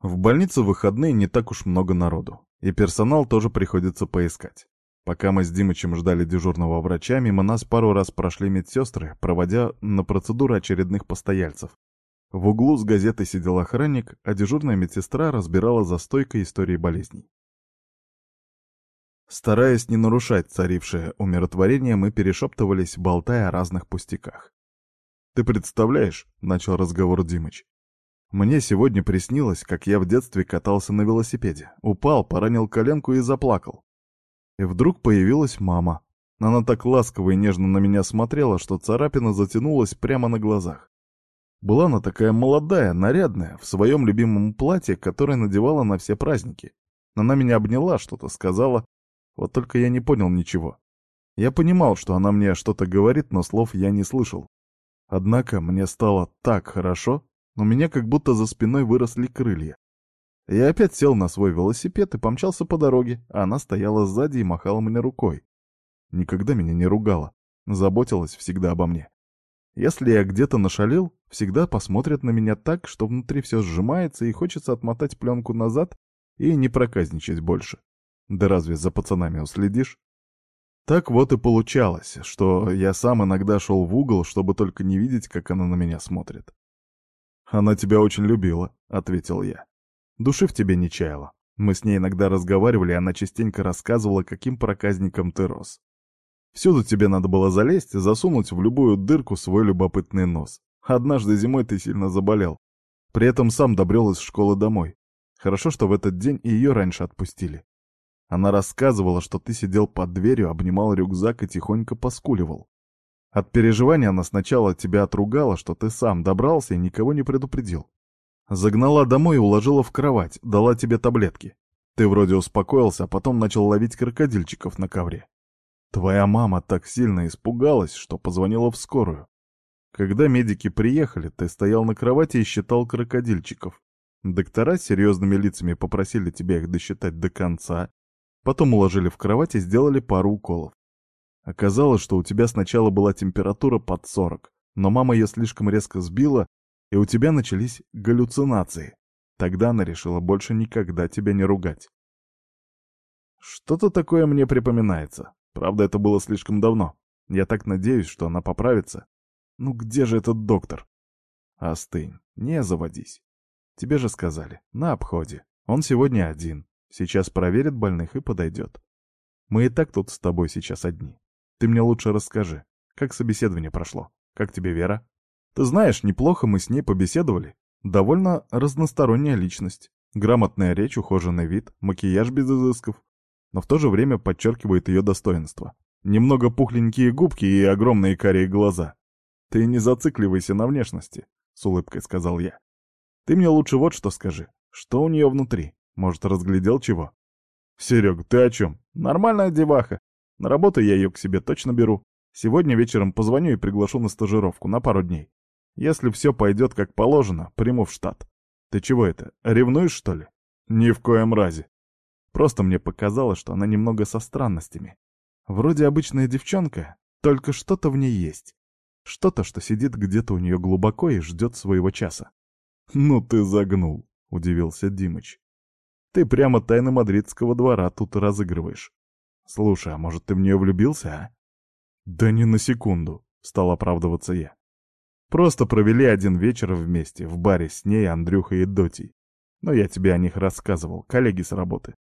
В больнице в выходные не так уж много народу, и персонал тоже приходится поискать. Пока мы с Димычем ждали дежурного врача, мимо нас пару раз прошли медсестры, проводя на процедуры очередных постояльцев. В углу с газетой сидел охранник, а дежурная медсестра разбирала за стойкой истории болезней. Стараясь не нарушать царившее умиротворение, мы перешептывались, болтая о разных пустяках. «Ты представляешь?» — начал разговор Димыч. «Мне сегодня приснилось, как я в детстве катался на велосипеде, упал, поранил коленку и заплакал. И вдруг появилась мама. Она так ласково и нежно на меня смотрела, что царапина затянулась прямо на глазах. Была она такая молодая, нарядная, в своем любимом платье, которое надевала на все праздники. Она меня обняла, что-то сказала, вот только я не понял ничего. Я понимал, что она мне что-то говорит, но слов я не слышал. Однако мне стало так хорошо, у меня как будто за спиной выросли крылья. Я опять сел на свой велосипед и помчался по дороге, а она стояла сзади и махала мне рукой. Никогда меня не ругала, заботилась всегда обо мне. Если я где-то нашалил, всегда посмотрят на меня так, что внутри все сжимается и хочется отмотать пленку назад и не проказничать больше. Да разве за пацанами уследишь? Так вот и получалось, что я сам иногда шел в угол, чтобы только не видеть, как она на меня смотрит. «Она тебя очень любила», — ответил я. «Души в тебе не чаяла. Мы с ней иногда разговаривали, и она частенько рассказывала, каким проказником ты рос. Всюду тебе надо было залезть, засунуть в любую дырку свой любопытный нос. Однажды зимой ты сильно заболел. При этом сам добрел из школы домой. Хорошо, что в этот день и ее раньше отпустили. Она рассказывала, что ты сидел под дверью, обнимал рюкзак и тихонько поскуливал. От переживания она сначала тебя отругала, что ты сам добрался и никого не предупредил. Загнала домой и уложила в кровать, дала тебе таблетки. Ты вроде успокоился, а потом начал ловить крокодильчиков на ковре. Твоя мама так сильно испугалась, что позвонила в скорую. Когда медики приехали, ты стоял на кровати и считал крокодильчиков. Доктора с серьезными лицами попросили тебя их досчитать до конца, Потом уложили в кровать и сделали пару уколов. Оказалось, что у тебя сначала была температура под 40, но мама ее слишком резко сбила, и у тебя начались галлюцинации. Тогда она решила больше никогда тебя не ругать. Что-то такое мне припоминается. Правда, это было слишком давно. Я так надеюсь, что она поправится. Ну где же этот доктор? Остынь, не заводись. Тебе же сказали, на обходе. Он сегодня один. Сейчас проверит больных и подойдет. Мы и так тут с тобой сейчас одни. Ты мне лучше расскажи, как собеседование прошло? Как тебе Вера? Ты знаешь, неплохо мы с ней побеседовали. Довольно разносторонняя личность. Грамотная речь, ухоженный вид, макияж без изысков. Но в то же время подчеркивает ее достоинство. Немного пухленькие губки и огромные карие глаза. Ты не зацикливайся на внешности, с улыбкой сказал я. Ты мне лучше вот что скажи. Что у нее внутри? Может, разглядел чего? Серег, ты о чем? Нормальная деваха. На работу я ее к себе точно беру. Сегодня вечером позвоню и приглашу на стажировку на пару дней. Если все пойдет как положено, приму в штат. Ты чего это, ревнуешь, что ли? Ни в коем разе. Просто мне показалось, что она немного со странностями. Вроде обычная девчонка, только что-то в ней есть. Что-то, что сидит где-то у нее глубоко и ждет своего часа. «Ну ты загнул», — удивился Димыч. Ты прямо тайны мадридского двора тут разыгрываешь. Слушай, а может, ты в нее влюбился, а? Да не на секунду, стал оправдываться я. Просто провели один вечер вместе, в баре с ней, Андрюхой и Дотей. Но я тебе о них рассказывал, коллеги с работы.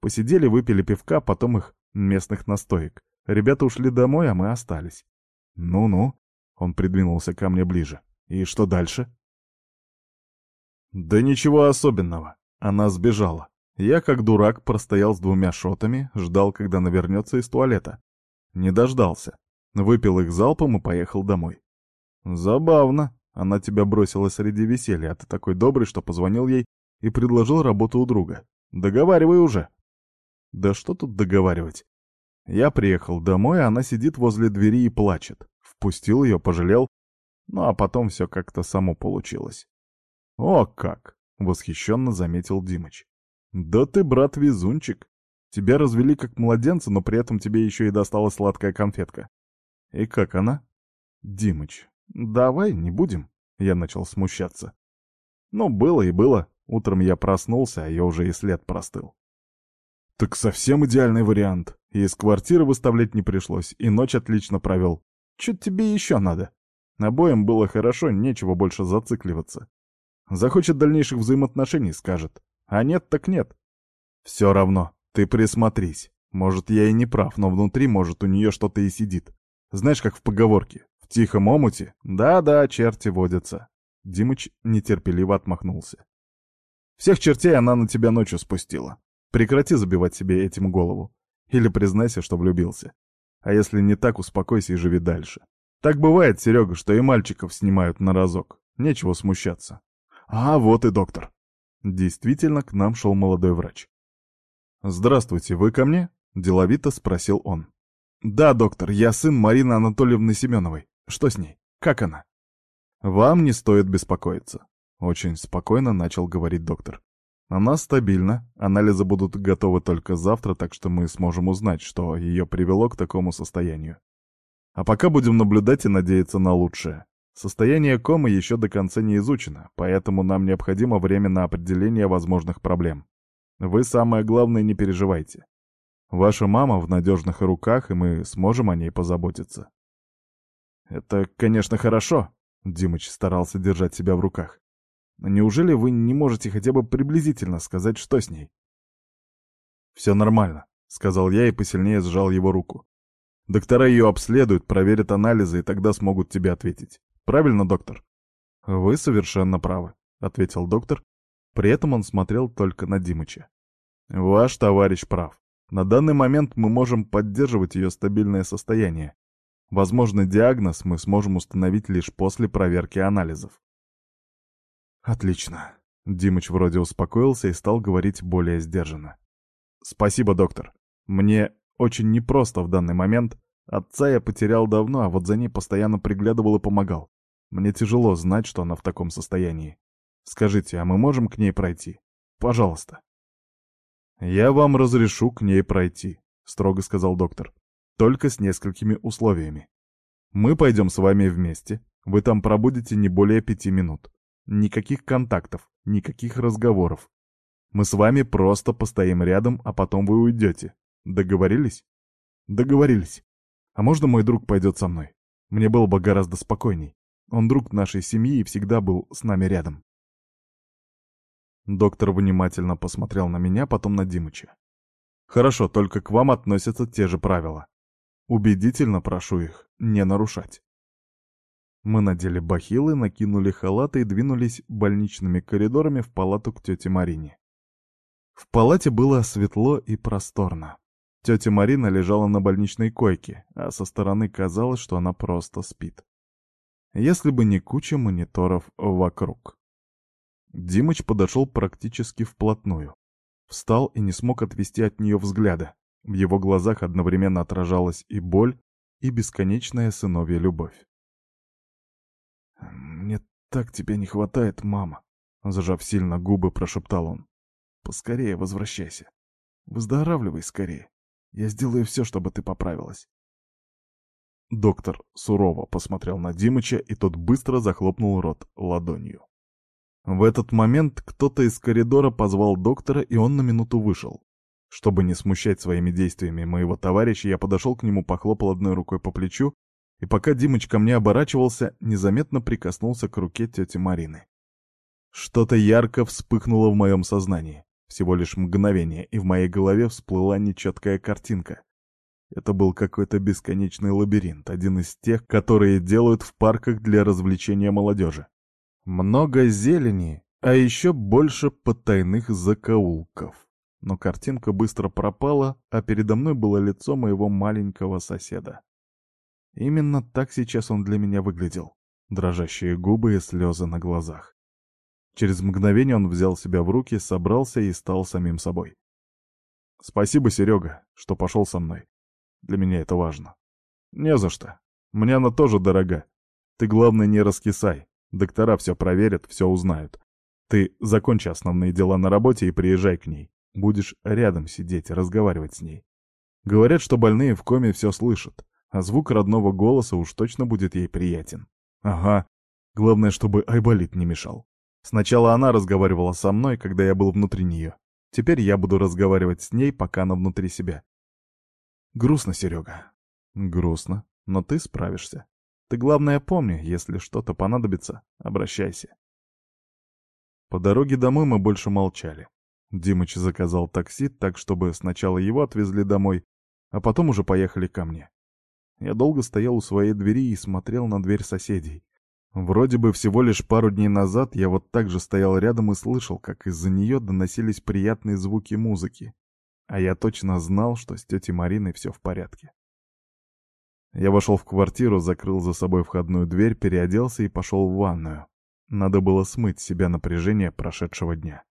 Посидели, выпили пивка, потом их местных настоек. Ребята ушли домой, а мы остались. Ну-ну, он придвинулся ко мне ближе. И что дальше? Да ничего особенного. Она сбежала. Я, как дурак, простоял с двумя шотами, ждал, когда она вернется из туалета. Не дождался. Выпил их залпом и поехал домой. Забавно. Она тебя бросила среди веселья, а ты такой добрый, что позвонил ей и предложил работу у друга. Договаривай уже. Да что тут договаривать? Я приехал домой, а она сидит возле двери и плачет. Впустил ее, пожалел. Ну а потом все как-то само получилось. О как! — восхищенно заметил Димыч. «Да ты, брат, везунчик. Тебя развели как младенца, но при этом тебе еще и досталась сладкая конфетка. И как она?» «Димыч, давай не будем», — я начал смущаться. «Ну, было и было. Утром я проснулся, а я уже и след простыл. Так совсем идеальный вариант. И из квартиры выставлять не пришлось, и ночь отлично провел. Чё тебе еще надо? Обоим было хорошо, нечего больше зацикливаться. Захочет дальнейших взаимоотношений, скажет. А нет, так нет. Все равно, ты присмотрись. Может, я и не прав, но внутри, может, у нее что-то и сидит. Знаешь, как в поговорке. В тихом омуте? Да-да, черти водятся. Димыч нетерпеливо отмахнулся. Всех чертей она на тебя ночью спустила. Прекрати забивать себе этим голову. Или признайся, что влюбился. А если не так, успокойся и живи дальше. Так бывает, Серега, что и мальчиков снимают на разок. Нечего смущаться. А вот и доктор. Действительно, к нам шел молодой врач. «Здравствуйте, вы ко мне?» — деловито спросил он. «Да, доктор, я сын Марины Анатольевны Семеновой. Что с ней? Как она?» «Вам не стоит беспокоиться», — очень спокойно начал говорить доктор. «Она стабильна, анализы будут готовы только завтра, так что мы сможем узнать, что ее привело к такому состоянию. А пока будем наблюдать и надеяться на лучшее. Состояние комы еще до конца не изучено, поэтому нам необходимо время на определение возможных проблем. Вы самое главное не переживайте. Ваша мама в надежных руках, и мы сможем о ней позаботиться. Это, конечно, хорошо, Димыч старался держать себя в руках. Неужели вы не можете хотя бы приблизительно сказать, что с ней? Все нормально, сказал я и посильнее сжал его руку. Доктора ее обследуют, проверят анализы и тогда смогут тебе ответить. Правильно, доктор? Вы совершенно правы, ответил доктор. При этом он смотрел только на Димыча. Ваш товарищ прав. На данный момент мы можем поддерживать ее стабильное состояние. Возможный диагноз мы сможем установить лишь после проверки анализов. Отлично. Димыч вроде успокоился и стал говорить более сдержанно. Спасибо, доктор. Мне очень непросто в данный момент. Отца я потерял давно, а вот за ней постоянно приглядывал и помогал. Мне тяжело знать, что она в таком состоянии. Скажите, а мы можем к ней пройти? Пожалуйста. Я вам разрешу к ней пройти, строго сказал доктор. Только с несколькими условиями. Мы пойдем с вами вместе. Вы там пробудете не более пяти минут. Никаких контактов, никаких разговоров. Мы с вами просто постоим рядом, а потом вы уйдете. Договорились? Договорились. А можно мой друг пойдет со мной? Мне было бы гораздо спокойней. Он друг нашей семьи и всегда был с нами рядом. Доктор внимательно посмотрел на меня, потом на Димыча. Хорошо, только к вам относятся те же правила. Убедительно прошу их не нарушать. Мы надели бахилы, накинули халаты и двинулись больничными коридорами в палату к тете Марине. В палате было светло и просторно. Тетя Марина лежала на больничной койке, а со стороны казалось, что она просто спит. Если бы не куча мониторов вокруг. Димыч подошел практически вплотную. Встал и не смог отвести от нее взгляда. В его глазах одновременно отражалась и боль, и бесконечная сыновья любовь. «Мне так тебя не хватает, мама», — зажав сильно губы, прошептал он. «Поскорее возвращайся. Выздоравливай скорее. Я сделаю все, чтобы ты поправилась». Доктор сурово посмотрел на Димыча, и тот быстро захлопнул рот ладонью. В этот момент кто-то из коридора позвал доктора, и он на минуту вышел. Чтобы не смущать своими действиями моего товарища, я подошел к нему, похлопал одной рукой по плечу, и пока Димыч ко мне оборачивался, незаметно прикоснулся к руке тети Марины. Что-то ярко вспыхнуло в моем сознании. Всего лишь мгновение, и в моей голове всплыла нечеткая картинка. Это был какой-то бесконечный лабиринт, один из тех, которые делают в парках для развлечения молодежи. Много зелени, а еще больше потайных закоулков. Но картинка быстро пропала, а передо мной было лицо моего маленького соседа. Именно так сейчас он для меня выглядел. Дрожащие губы и слезы на глазах. Через мгновение он взял себя в руки, собрался и стал самим собой. «Спасибо, Серега, что пошел со мной. Для меня это важно». «Не за что. Мне она тоже дорога. Ты, главное, не раскисай. Доктора все проверят, все узнают. Ты закончи основные дела на работе и приезжай к ней. Будешь рядом сидеть, разговаривать с ней. Говорят, что больные в коме все слышат, а звук родного голоса уж точно будет ей приятен. Ага, главное, чтобы Айболит не мешал. Сначала она разговаривала со мной, когда я был внутри нее. Теперь я буду разговаривать с ней, пока она внутри себя. Грустно, Серега. Грустно, но ты справишься. Ты, главное, помни, если что-то понадобится, обращайся. По дороге домой мы больше молчали. Димыч заказал такси так, чтобы сначала его отвезли домой, а потом уже поехали ко мне. Я долго стоял у своей двери и смотрел на дверь соседей. Вроде бы всего лишь пару дней назад я вот так же стоял рядом и слышал, как из-за нее доносились приятные звуки музыки. А я точно знал, что с тетей Мариной все в порядке. Я вошел в квартиру, закрыл за собой входную дверь, переоделся и пошел в ванную. Надо было смыть с себя напряжение прошедшего дня.